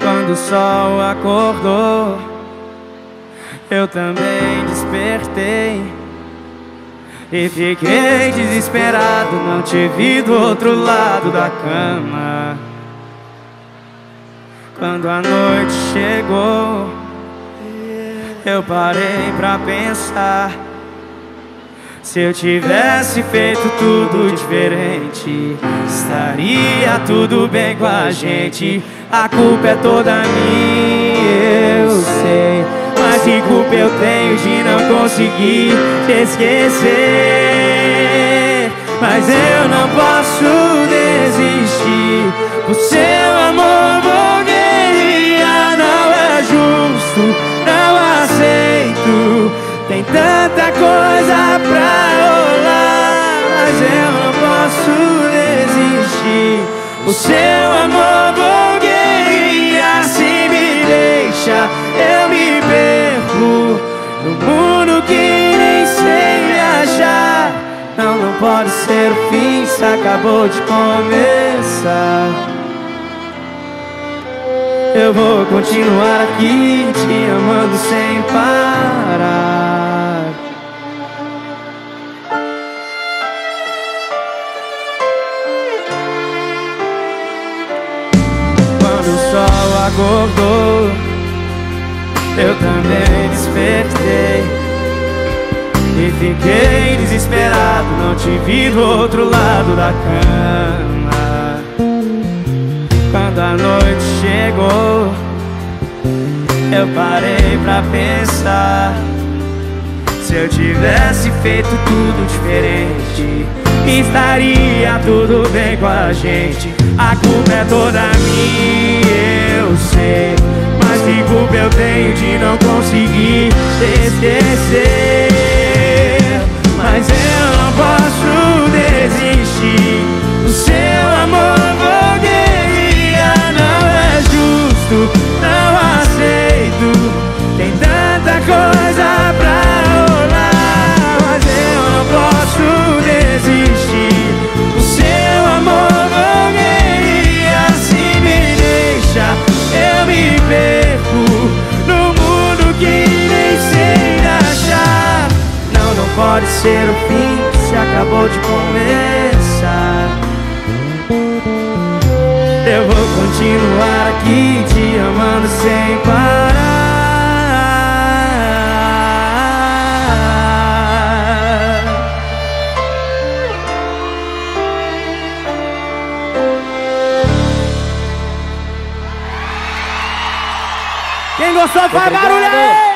Quando o sol acordou, eu também despertei. E fiquei desesperado, não te vi do outro lado da cama. Quando a noite chegou, eu parei pra pensar. Se eu tivesse feito tudo diferente, estaria tudo bem com a gente. A culpa é toda minha, eu sei. Mas que culpa eu tenho de não conseguir te esquecer? Mas eu não posso desistir. O seu amor vou guerrear, não é justo, não aceito. Tem tanta coisa O seu amor guerrear, se me deixa, eu me perco no mundo que nem sei achar. Não, não pode ser o fim, se acabou de começar. Eu vou continuar aqui te amando sem parar. Acordou, eu também despertei. E fiquei desesperado, não te vi do outro lado da cama. Quando a noite chegou, eu parei pra pensar. Se eu tivesse feito tudo diferente, estaria tudo bem com a gente. A culpa é toda minha, sei. Mas que culpa eu tenho de não conseguir esquecer? Pode ser o fim, se acabou de começar. Eu vou continuar aqui te amando sem parar. Quem gostou faz barulho!